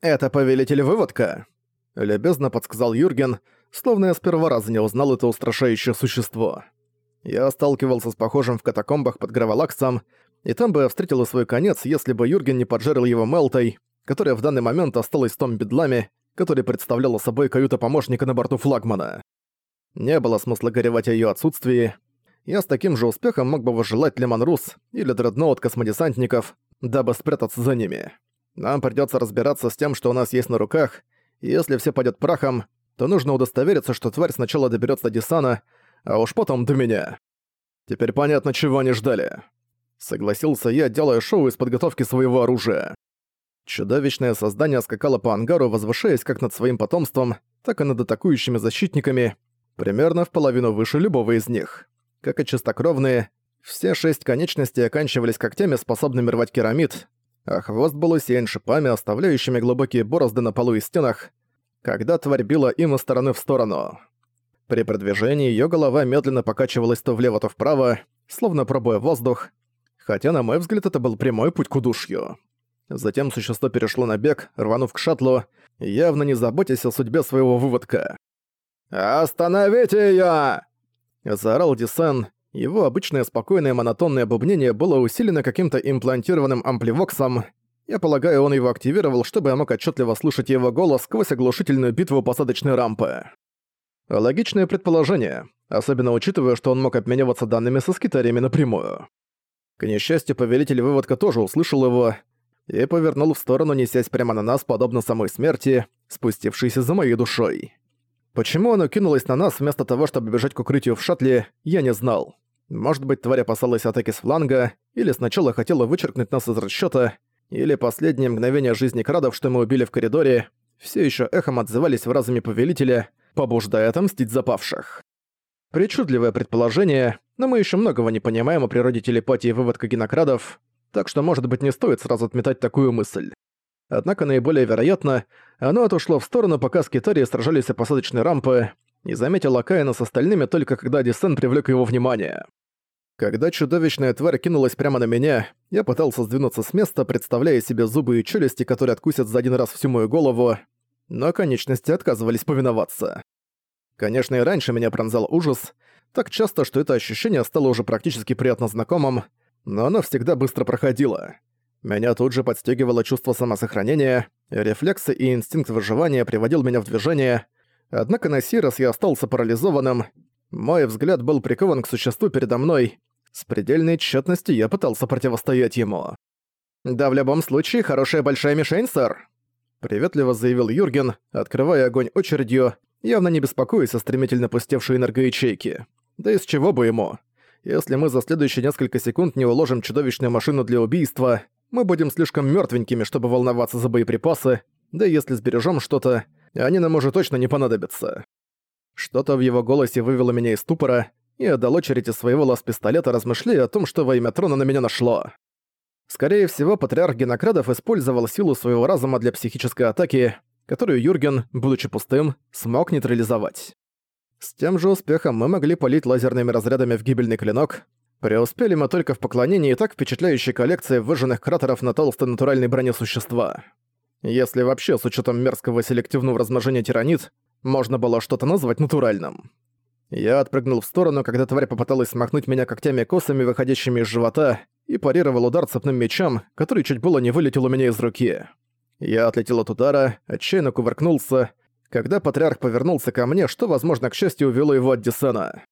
«Это повелитель выводка», — любезно подсказал Юрген, словно я с первого раза не узнал это устрашающее существо. Я сталкивался с похожим в катакомбах под Гравалаксом, и там бы я встретил свой конец, если бы Юрген не поджарил его Мелтой, которая в данный момент осталась в том бедламе, который представляла собой каюта помощника на борту флагмана. Не было смысла горевать о её отсутствии. Я с таким же успехом мог бы выжелать Лемон Рус или Дредноут космодесантников, дабы спрятаться за ними. Нам придётся разбираться с тем, что у нас есть на руках, и если все пойдёт прахом, то нужно удостовериться, что тварь сначала доберётся до Десана, а уж потом до меня. Теперь понятно, чего они ждали. Согласился я, делая шоу из подготовки своего оружия. Чудовищное создание скакало по ангару, возвышаясь как над своим потомством, так и над атакующими защитниками, примерно в половину выше любого из них. Как и чистокровные, все шесть конечностей оканчивались когтями, способными рвать керамид, а хвост был усеян шипами, оставляющими глубокие борозды на полу и стенах, когда тварь била им из стороны в сторону. При продвижении её голова медленно покачивалась то влево, то вправо, словно пробуя воздух, хотя, на мой взгляд, это был прямой путь к удушью. Затем существо перешло на бег, рванув к шаттлу, явно не заботясь о судьбе своего выводка. «Остановите её!» Заорал Дисен. Его обычное спокойное монотонное бубнение было усилено каким-то имплантированным ампливоксом. Я полагаю, он его активировал, чтобы я мог отчетливо слышать его голос сквозь оглушительную битву посадочной рампы. Логичное предположение, особенно учитывая, что он мог обмениваться данными со скитариями напрямую. К несчастью, повелитель выводка тоже услышал его и повернул в сторону, несясь прямо на нас, подобно самой смерти, спустившейся за моей душой. Почему оно кинулось на нас вместо того, чтобы бежать к укрытию в шаттле, я не знал. Может быть, тварь опасалась атаки с фланга, или сначала хотела вычеркнуть нас из расчёта, или последние мгновения жизни крадов, что мы убили в коридоре, все еще эхом отзывались в разуме повелителя, побуждая отомстить запавших. Причудливое предположение, но мы еще многого не понимаем о природе телепатии выводка генокрадов, так что, может быть, не стоит сразу отметать такую мысль. Однако наиболее вероятно, оно отошло в сторону, пока скитарии сражались о посадочной рампы, и заметил Каина с остальными только когда Десен привлек его внимание. Когда чудовищная тварь кинулась прямо на меня, я пытался сдвинуться с места, представляя себе зубы и челюсти, которые откусят за один раз всю мою голову, но конечности отказывались повиноваться. Конечно, и раньше меня пронзал ужас, так часто, что это ощущение стало уже практически приятно знакомым, но оно всегда быстро проходило. Меня тут же подстегивало чувство самосохранения, рефлексы и инстинкт выживания приводил меня в движение, однако на сей раз я остался парализованным, мой взгляд был прикован к существу передо мной, с предельной тщетностью я пытался противостоять ему. «Да в любом случае, хорошая большая мишень, сэр!» Приветливо заявил Юрген, открывая огонь очередью, явно не беспокоясь о стремительно пустевшей энергоячейке. Да из чего бы ему? Если мы за следующие несколько секунд не уложим чудовищную машину для убийства, мы будем слишком мертвенькими, чтобы волноваться за боеприпасы, да и если сбережем что-то, они нам уже точно не понадобятся. Что-то в его голосе вывело меня из ступора, и отдал очередь из своего лаз-пистолета, размышляя о том, что во имя трона на меня нашло. Скорее всего, патриарх Генокрадов использовал силу своего разума для психической атаки, которую Юрген, будучи пустым, смог нейтрализовать. С тем же успехом мы могли полить лазерными разрядами в гибельный клинок. Преуспели мы только в поклонении и так впечатляющей коллекции выжженных кратеров на толстой натуральной броне существа. Если вообще с учетом мерзкого селективного размножения тиранит, можно было что-то назвать натуральным. Я отпрыгнул в сторону, когда тварь попыталась смахнуть меня когтями-косами, выходящими из живота, и парировал удар цепным мечом, который чуть было не вылетел у меня из руки. Я отлетел от удара, отчаянно кувыркнулся, когда патриарх повернулся ко мне, что, возможно, к счастью, увело его от Десена.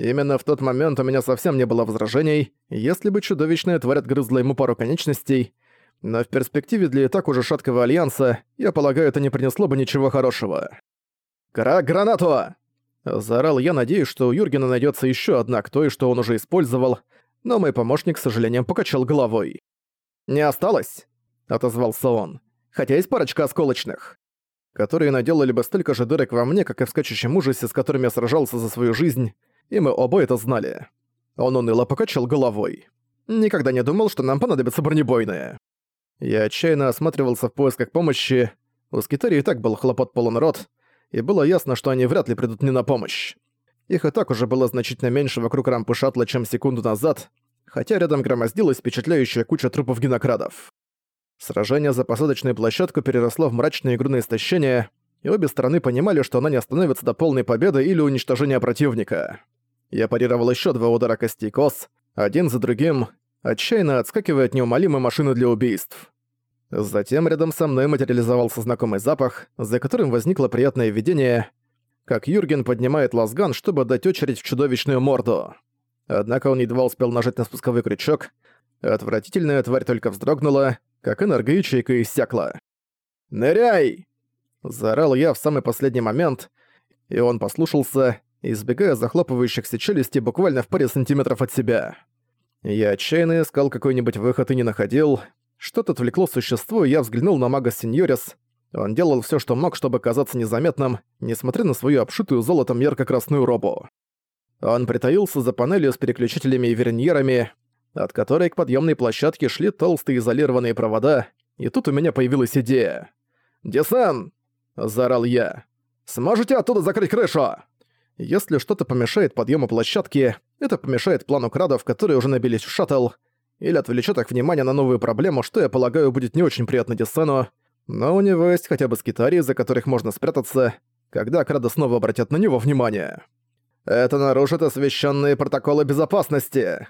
Именно в тот момент у меня совсем не было возражений, если бы чудовищная тварь отгрызла ему пару конечностей, но в перспективе для и так уже шаткого альянса, я полагаю, это не принесло бы ничего хорошего. «Кра гранату!» Заорал я, надеюсь, что у Юргена найдется еще одна к той, что он уже использовал, но мой помощник, с сожалением, покачал головой. «Не осталось?» — отозвался он. «Хотя есть парочка осколочных» которые наделали бы столько же дырок во мне, как и в скачущем ужасе, с которым я сражался за свою жизнь, и мы оба это знали. Он уныло покачал головой. Никогда не думал, что нам понадобятся бронебойные. Я отчаянно осматривался в поисках помощи. У Скитари и так был хлопот полон рот, и было ясно, что они вряд ли придут мне на помощь. Их и так уже было значительно меньше вокруг рампы шаттла, чем секунду назад, хотя рядом громоздилась впечатляющая куча трупов генокрадов. Сражение за посадочную площадку переросло в мрачную игру на истощение, и обе стороны понимали, что она не остановится до полной победы или уничтожения противника. Я парировал еще два удара костей кос, один за другим, отчаянно отскакивая от неумолимой машины для убийств. Затем рядом со мной материализовался знакомый запах, за которым возникло приятное видение, как Юрген поднимает лазган, чтобы дать очередь в чудовищную морду. Однако он едва успел нажать на спусковой крючок, отвратительная тварь только вздрогнула, как энергоячейка иссякла. «Ныряй!» – заорал я в самый последний момент, и он послушался, избегая захлопывающихся челюстей буквально в паре сантиметров от себя. Я отчаянно искал какой-нибудь выход и не находил. Что-то отвлекло существо, и я взглянул на мага Синьорис. Он делал все, что мог, чтобы казаться незаметным, несмотря на свою обшитую золотом ярко-красную робу. Он притаился за панелью с переключателями и верньерами, от которой к подъемной площадке шли толстые изолированные провода, и тут у меня появилась идея. «Десан!» – заорал я. «Сможете оттуда закрыть крышу?» Если что-то помешает подъему площадки, это помешает плану крадов, которые уже набились в шаттл, или отвлечет их внимание на новую проблему, что, я полагаю, будет не очень приятно Десену, но у него есть хотя бы скитарии, за которых можно спрятаться, когда крады снова обратят на него внимание. «Это нарушит освященные протоколы безопасности!»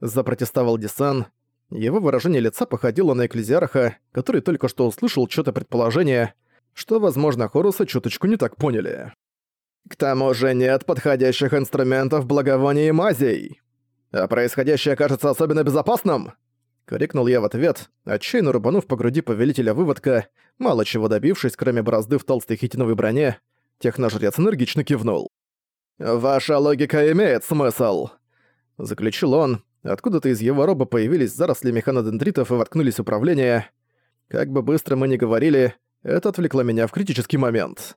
Запротестовал Дисан. Его выражение лица походило на экклезиарха, который только что услышал что-то предположение, что, возможно, Хоруса чуточку не так поняли. К тому же нет подходящих инструментов благовоний и мазей. А происходящее кажется особенно безопасным? Крикнул я в ответ, отчаянно рубанув по груди повелителя выводка, мало чего добившись, кроме борозды в толстой хитиновой броне, техножрец энергично кивнул. «Ваша логика имеет смысл», — заключил он. Откуда-то из его роба появились заросли механодендритов и воткнулись управления. Как бы быстро мы ни говорили, это отвлекло меня в критический момент.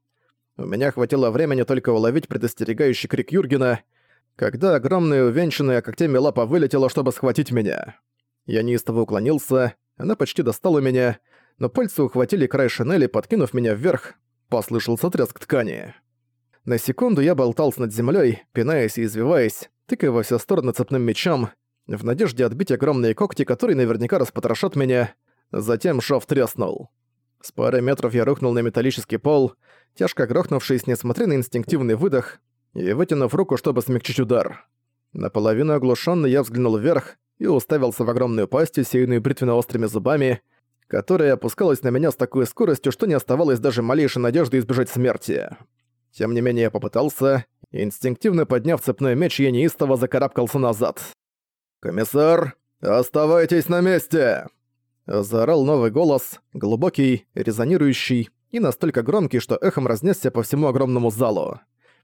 У меня хватило времени только уловить предостерегающий крик Юргена, когда огромная увенчанная когтями лапа вылетела, чтобы схватить меня. Я неистово уклонился, она почти достала меня, но пальцы ухватили край шинели, подкинув меня вверх, послышался треск ткани. На секунду я болтался над землей, пинаясь и извиваясь, тыкая во все стороны цепным мечом, в надежде отбить огромные когти, которые наверняка распотрошат меня. Затем шов треснул. С пары метров я рухнул на металлический пол, тяжко грохнувшись, несмотря на инстинктивный выдох, и вытянув руку, чтобы смягчить удар. Наполовину оглушённый я взглянул вверх и уставился в огромную пасть, усеянную бритвенно-острыми зубами, которая опускалась на меня с такой скоростью, что не оставалось даже малейшей надежды избежать смерти. Тем не менее я попытался, инстинктивно подняв цепной меч, я неистово закарабкался назад. «Комиссар, оставайтесь на месте!» Заорал новый голос, глубокий, резонирующий, и настолько громкий, что эхом разнесся по всему огромному залу.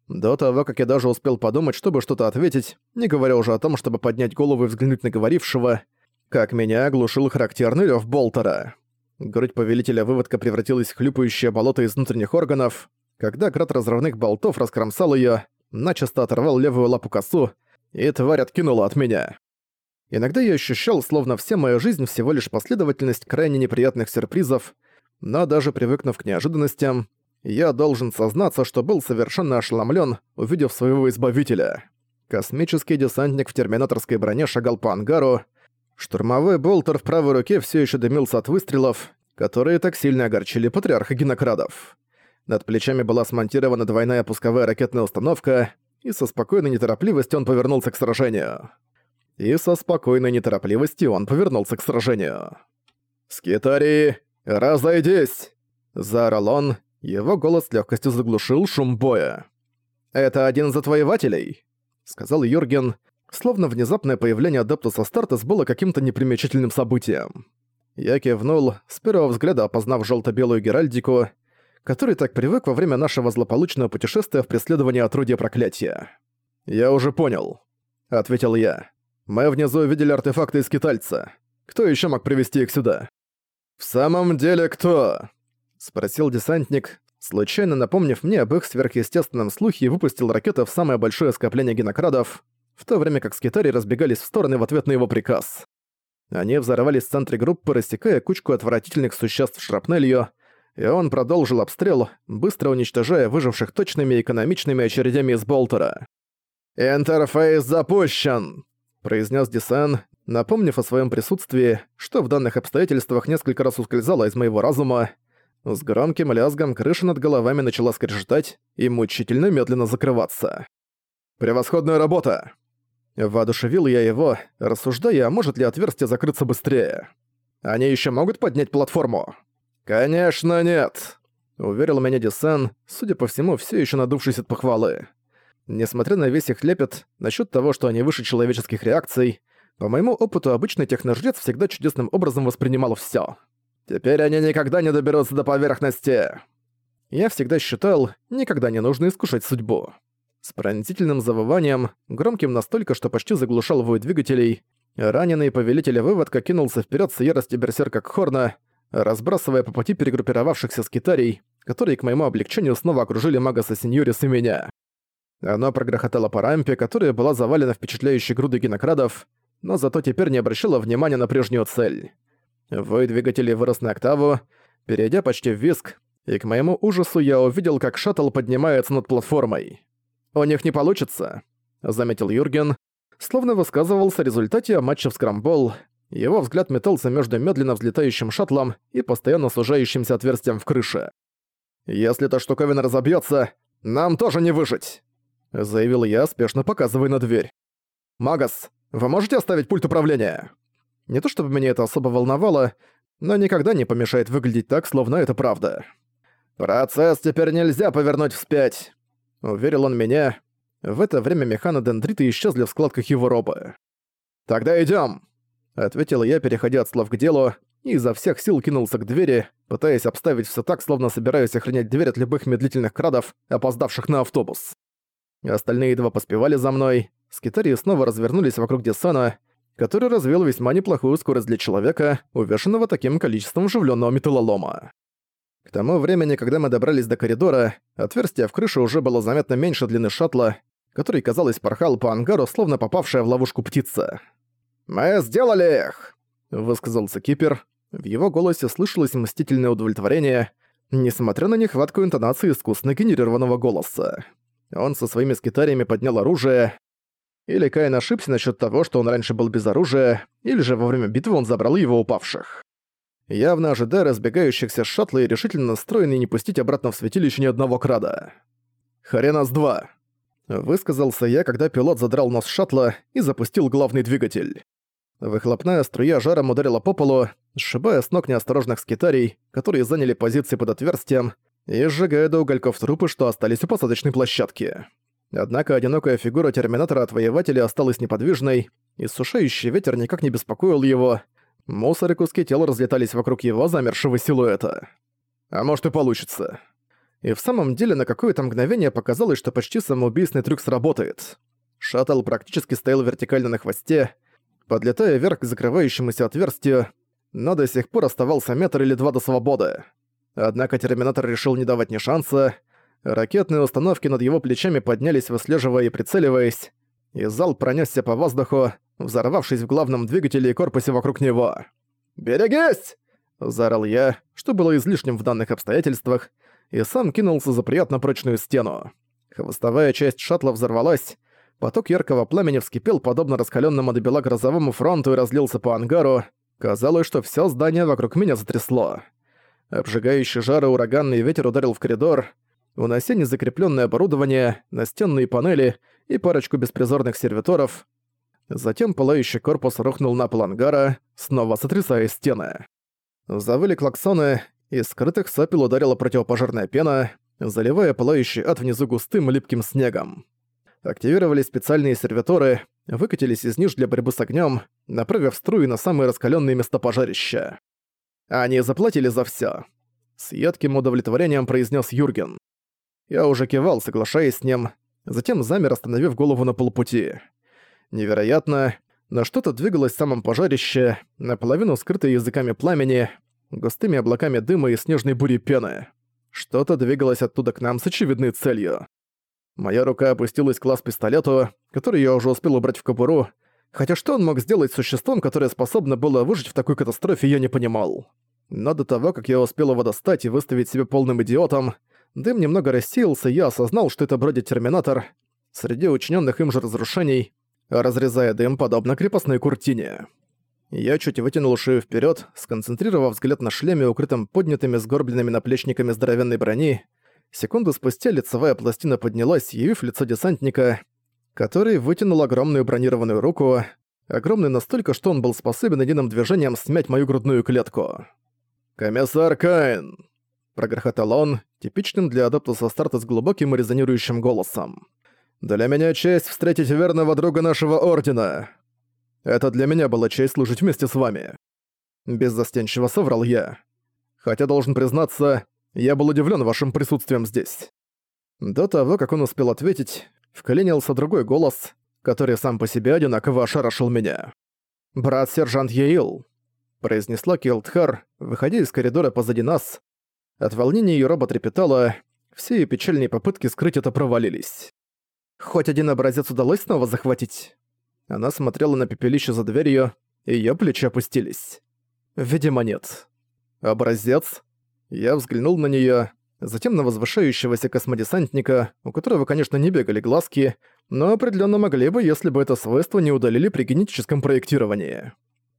До того, как я даже успел подумать, чтобы что-то ответить, не говоря уже о том, чтобы поднять голову и взглянуть на говорившего, как меня оглушил характерный рёв Болтера. Грудь повелителя выводка превратилась в хлюпающее болото из внутренних органов, когда град разрывных болтов раскромсал её, начисто оторвал левую лапу косу, и тварь откинула от меня. Иногда я ощущал, словно вся моя жизнь всего лишь последовательность крайне неприятных сюрпризов, но даже привыкнув к неожиданностям, я должен сознаться, что был совершенно ошеломлен, увидев своего избавителя. Космический десантник в терминаторской броне шагал по ангару. Штурмовой болтер в правой руке все еще дымился от выстрелов, которые так сильно огорчили патриарха гинокрадов. Над плечами была смонтирована двойная пусковая ракетная установка, и со спокойной неторопливостью он повернулся к сражению. И со спокойной неторопливостью он повернулся к сражению. «Скитари, «Разойдись!» – заорал он. Его голос легкостью заглушил шум боя. «Это один из завоевателей», – сказал Юрген, словно внезапное появление Адептуса Стартес было каким-то непримечательным событием. Я кивнул, с первого взгляда опознав желто белую геральдику, который так привык во время нашего злополучного путешествия в преследовании отрудия проклятия. «Я уже понял», — ответил я. «Мы внизу увидели артефакты из китальца. Кто еще мог привести их сюда?» «В самом деле кто?» — спросил десантник, случайно напомнив мне об их сверхъестественном слухе и выпустил ракету в самое большое скопление генокрадов, в то время как скитари разбегались в стороны в ответ на его приказ. Они взорвались в центре группы, рассекая кучку отвратительных существ шрапнелью, и он продолжил обстрел, быстро уничтожая выживших точными экономичными очередями из болтера. «Интерфейс запущен!» — произнес Десен, напомнив о своем присутствии, что в данных обстоятельствах несколько раз ускользало из моего разума. С громким лязгом крыша над головами начала скрежетать и мучительно медленно закрываться. «Превосходная работа!» Воодушевил я его, рассуждая, а может ли отверстие закрыться быстрее. «Они еще могут поднять платформу?» «Конечно нет!» — уверил меня Десен, судя по всему, все еще надувшись от похвалы. Несмотря на весь их лепет насчет того, что они выше человеческих реакций, по моему опыту обычный техножрец всегда чудесным образом воспринимал все. Теперь они никогда не доберутся до поверхности. Я всегда считал, никогда не нужно искушать судьбу. С пронзительным завыванием, громким настолько, что почти заглушал вой двигателей, раненый повелитель выводка кинулся вперед с яростью берсерка Хорна, разбрасывая по пути перегруппировавшихся скитарей, которые к моему облегчению снова окружили Магаса Синьорис и меня. Оно прогрохотало по рампе, которая была завалена впечатляющей грудой генокрадов, но зато теперь не обращала внимания на прежнюю цель. Вой двигателей вырос на октаву, перейдя почти в виск, и к моему ужасу я увидел, как шаттл поднимается над платформой. «У них не получится», — заметил Юрген, словно высказывался о результате матча в скрамбол. Его взгляд метался между медленно взлетающим шаттлом и постоянно сужающимся отверстием в крыше. «Если эта штуковина разобьется, нам тоже не выжить!» — заявил я, спешно показывая на дверь. «Магас, вы можете оставить пульт управления?» Не то чтобы меня это особо волновало, но никогда не помешает выглядеть так, словно это правда. «Процесс теперь нельзя повернуть вспять», — уверил он меня. В это время механодендриты исчезли в складках его робы. «Тогда идём», — ответил я, переходя от слов к делу, и изо всех сил кинулся к двери, пытаясь обставить всё так, словно собираюсь охранять дверь от любых медлительных крадов, опоздавших на автобус. Остальные два поспевали за мной. Скитарии снова развернулись вокруг Десана, который развил весьма неплохую скорость для человека, увешанного таким количеством вживленного металлолома. К тому времени, когда мы добрались до коридора, отверстие в крыше уже было заметно меньше длины шаттла, который, казалось, порхал по ангару, словно попавшая в ловушку птица. «Мы сделали их!» — высказался Кипер. В его голосе слышалось мстительное удовлетворение, несмотря на нехватку интонации искусственно генерированного голоса. Он со своими скитариями поднял оружие. Или Каин ошибся насчет того, что он раньше был без оружия, или же во время битвы он забрал его упавших. Явно ожидая разбегающихся шаттла и решительно настроенный не пустить обратно в святилище ни одного крада. «Харенас-2», — высказался я, когда пилот задрал нос шаттла и запустил главный двигатель. Выхлопная струя жаром ударила по полу, сшибая с ног неосторожных скитарий, которые заняли позиции под отверстием, и сжигая до угольков трупы, что остались у посадочной площадки. Однако одинокая фигура Терминатора-отвоевателя осталась неподвижной, и сушающий ветер никак не беспокоил его. Мусор и куски тела разлетались вокруг его замершего силуэта. А может и получится. И в самом деле на какое-то мгновение показалось, что почти самоубийственный трюк сработает. Шаттл практически стоял вертикально на хвосте, подлетая вверх к закрывающемуся отверстию, но до сих пор оставался метр или два до свободы. Однако Терминатор решил не давать ни шанса. Ракетные установки над его плечами поднялись, выслеживая и прицеливаясь, и зал пронесся по воздуху, взорвавшись в главном двигателе и корпусе вокруг него. «Берегись!» – заорал я, что было излишним в данных обстоятельствах, и сам кинулся за приятно прочную стену. Хвостовая часть шаттла взорвалась, поток яркого пламени вскипел подобно раскалённому до бела грозовому фронту и разлился по ангару. Казалось, что всё здание вокруг меня затрясло. Обжигающий жар и ураганный ветер ударил в коридор, унося незакрепленное оборудование, настенные панели и парочку беспризорных сервиторов. Затем пылающий корпус рухнул на пол ангара, снова сотрясая стены. Завыли клаксоны, из скрытых сопел ударила противопожарная пена, заливая пылающий ад внизу густым липким снегом. Активировали специальные сервиторы, выкатились из ниш для борьбы с огнем, направив струи на самые раскаленные места пожарища. Они заплатили за всё. С едким удовлетворением произнес Юрген. Я уже кивал, соглашаясь с ним, затем замер, остановив голову на полпути. Невероятно, но что-то двигалось в самом пожарище, наполовину скрытое языками пламени, густыми облаками дыма и снежной бури пены. Что-то двигалось оттуда к нам с очевидной целью. Моя рука опустилась к лаз-пистолету, который я уже успел убрать в кобуру, Хотя что он мог сделать с существом, которое способно было выжить в такой катастрофе, я не понимал. Но до того, как я успел его достать и выставить себя полным идиотом, дым немного рассеялся, и я осознал, что это бродит Терминатор. Среди учиненных им же разрушений разрезая дым подобно крепостной куртине. Я чуть вытянул шею вперед, сконцентрировав взгляд на шлеме, укрытом поднятыми сгорбленными наплечниками здоровенной брони. Секунду спустя лицевая пластина поднялась, явив лицо десантника, который вытянул огромную бронированную руку, огромный настолько, что он был способен единым движением смять мою грудную клетку. «Комиссар Каин!» — прогрохотал он, типичным для адаптуса старта с глубоким и резонирующим голосом. «Для меня честь встретить верного друга нашего Ордена!» Это для меня была честь служить вместе с вами. Беззастенчиво соврал я. Хотя, должен признаться, я был удивлен вашим присутствием здесь. До того, как он успел ответить, вклинился другой голос, который сам по себе одинаково ошарашил меня. «Брат-сержант Еил», — произнесла Килдхар, выходя из коридора позади нас. От волнения её робот трепетала, все её печальные попытки скрыть это провалились. «Хоть один образец удалось снова захватить?» Она смотрела на пепелище за дверью, и её плечи опустились. Видимо, нет. Образец? Я взглянул на неё, затем на возвышающегося космодесантника, у которого, конечно, не бегали глазки, но определённо могли бы, если бы это свойство не удалили при генетическом проектировании.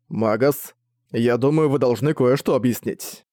«Магас, я думаю, вы должны кое-что объяснить».